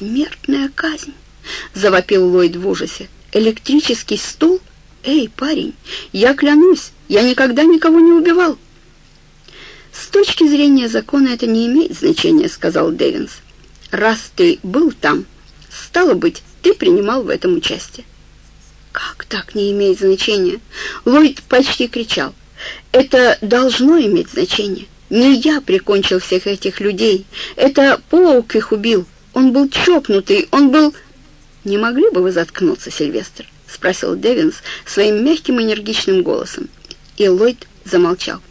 «Смертная казнь!» — завопил Ллойд в ужасе. «Электрический стул? Эй, парень, я клянусь, я никогда никого не убивал!» «С точки зрения закона это не имеет значения», — сказал Дэвинс. «Раз ты был там, стало быть, ты принимал в этом участие». «Как так не имеет значения?» Ллойд почти кричал. «Это должно иметь значение. Не я прикончил всех этих людей. Это Паук их убил. Он был чокнутый, он был...» «Не могли бы вы заткнуться, Сильвестр?» — спросил Дэвинс своим мягким энергичным голосом. И Ллойд замолчал.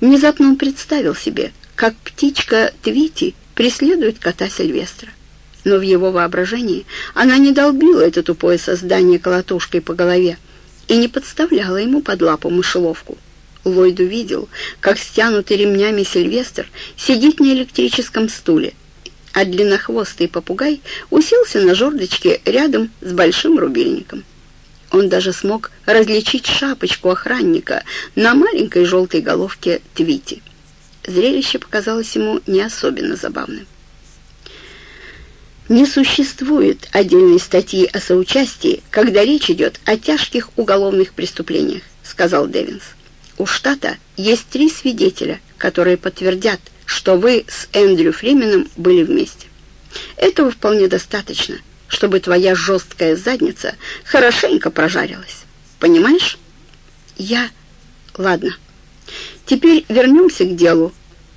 Внезапно он представил себе, как птичка Твити преследует кота Сильвестра. Но в его воображении она не долбила это тупое создание колотушкой по голове и не подставляла ему под лапу мышеловку. Ллойд увидел, как стянутый ремнями Сильвестр сидит на электрическом стуле, а длиннохвостый попугай уселся на жердочке рядом с большим рубильником. Он даже смог различить шапочку охранника на маленькой желтой головке Твити. Зрелище показалось ему не особенно забавным. Не существует отдельной статьи о соучастии, когда речь идет о тяжких уголовных преступлениях, сказал Дэвинс. У штата есть три свидетеля, которые подтвердят, что вы с Эндрю Фрименом были вместе. Этого вполне достаточно, чтобы твоя жесткая задница хорошенько прожарилась. Понимаешь? Я... Ладно. Теперь вернемся к делу.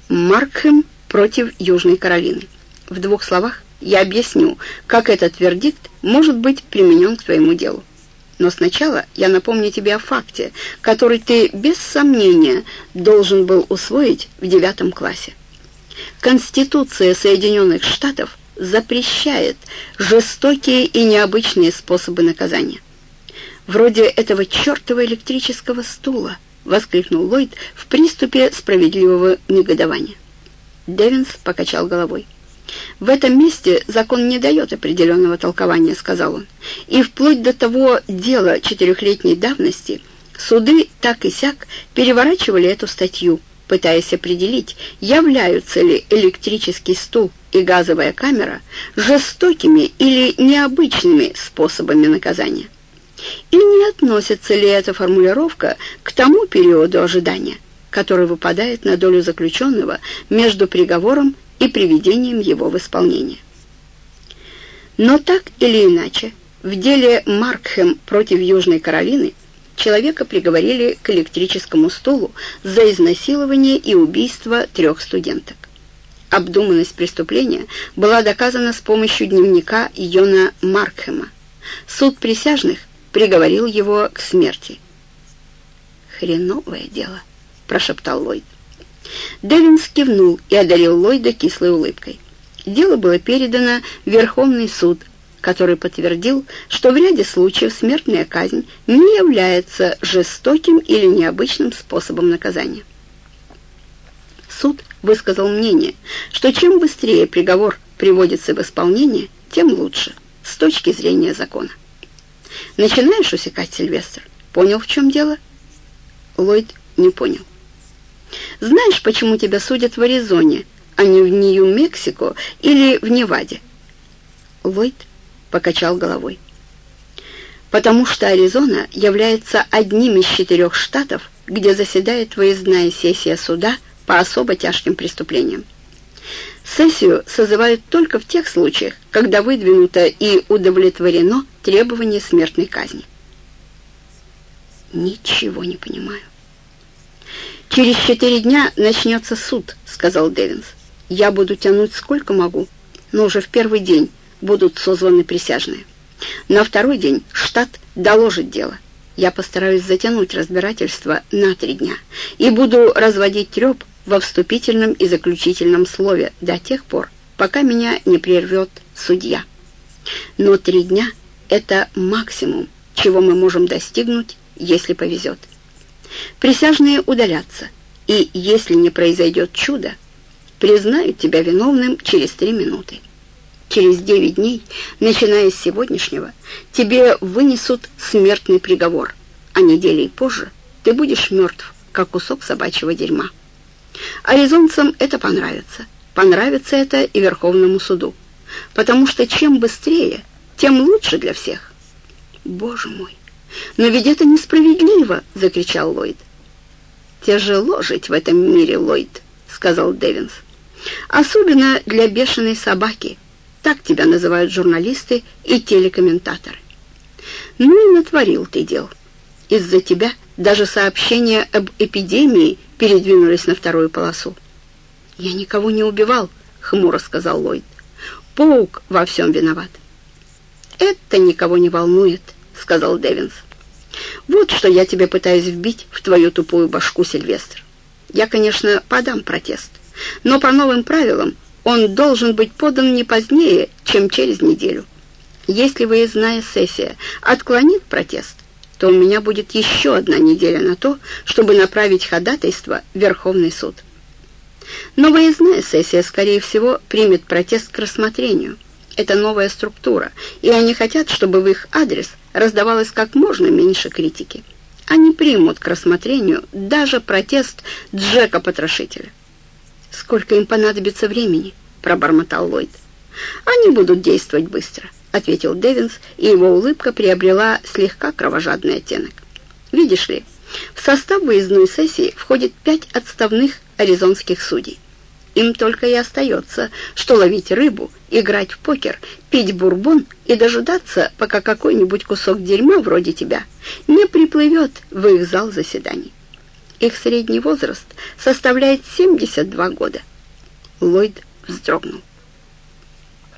Маркхэм против Южной Каролины. В двух словах я объясню, как этот вердикт может быть применен к твоему делу. Но сначала я напомню тебе о факте, который ты без сомнения должен был усвоить в девятом классе. Конституция Соединенных Штатов запрещает жестокие и необычные способы наказания. «Вроде этого чертова электрического стула!» — воскликнул Ллойд в приступе справедливого негодования. Дэвинс покачал головой. «В этом месте закон не дает определенного толкования», — сказал он. «И вплоть до того дела четырехлетней давности суды так и сяк переворачивали эту статью, пытаясь определить, являются ли электрический стул и газовая камера жестокими или необычными способами наказания. И не относится ли эта формулировка к тому периоду ожидания, который выпадает на долю заключенного между приговором и приведением его в исполнение. Но так или иначе, в деле Маркхэм против Южной Каролины человека приговорили к электрическому стулу за изнасилование и убийство трех студенток. Обдуманность преступления была доказана с помощью дневника Йона Маркхэма. Суд присяжных приговорил его к смерти. «Хреновое дело», — прошептал Ллойд. Девинс кивнул и одарил Ллойда кислой улыбкой. Дело было передано в Верховный суд, который подтвердил, что в ряде случаев смертная казнь не является жестоким или необычным способом наказания. Суд высказал мнение, что чем быстрее приговор приводится в исполнение, тем лучше, с точки зрения закона. «Начинаешь усекать, Сильвестр? Понял, в чем дело?» Ллойд не понял. Знаешь, почему тебя судят в Аризоне, а не в Нью-Мексико или в Неваде?» Ллойд покачал головой. «Потому что Аризона является одним из четырех штатов, где заседает выездная сессия суда по особо тяжким преступлениям. Сессию созывают только в тех случаях, когда выдвинуто и удовлетворено требование смертной казни. Ничего не понимаю. «Через четыре дня начнется суд», — сказал Дэвинс. «Я буду тянуть сколько могу, но уже в первый день будут созваны присяжные. На второй день штат доложит дело. Я постараюсь затянуть разбирательство на три дня и буду разводить треп во вступительном и заключительном слове до тех пор, пока меня не прервет судья. Но три дня — это максимум, чего мы можем достигнуть, если повезет». Присяжные удалятся, и, если не произойдет чудо, признают тебя виновным через три минуты. Через девять дней, начиная с сегодняшнего, тебе вынесут смертный приговор, а неделей позже ты будешь мертв, как кусок собачьего дерьма. Аризонцам это понравится. Понравится это и Верховному суду. потому что чем быстрее, тем лучше для всех. Боже мой, но ведь это несправедливо, закричал Ллойд. Тяжело жить в этом мире, Ллойд, сказал Дэвинс. Особенно для бешеной собаки. Так тебя называют журналисты и телекомментаторы. Ну и натворил ты дел. Из-за тебя даже сообщения об эпидемии передвинулись на вторую полосу. «Я никого не убивал», — хмуро сказал Ллойд. «Паук во всем виноват». «Это никого не волнует», — сказал Дэвинс. «Вот что я тебе пытаюсь вбить в твою тупую башку, Сильвестр. Я, конечно, подам протест, но по новым правилам он должен быть подан не позднее, чем через неделю. Если выездная сессия отклонит протест, то у меня будет еще одна неделя на то, чтобы направить ходатайство в Верховный суд. Но выездная сессия, скорее всего, примет протест к рассмотрению. Это новая структура, и они хотят, чтобы в их адрес раздавалось как можно меньше критики. Они примут к рассмотрению даже протест Джека-потрошителя. «Сколько им понадобится времени?» — пробормотал Ллойд. «Они будут действовать быстро», — ответил Дэвинс, и его улыбка приобрела слегка кровожадный оттенок. «Видишь ли, в состав выездной сессии входит пять отставных аризонских судей. Им только и остается, что ловить рыбу, играть в покер, пить бурбон и дожидаться, пока какой-нибудь кусок дерьма вроде тебя не приплывет в их зал заседаний. Их средний возраст составляет 72 года. Ллойд вздрогнул.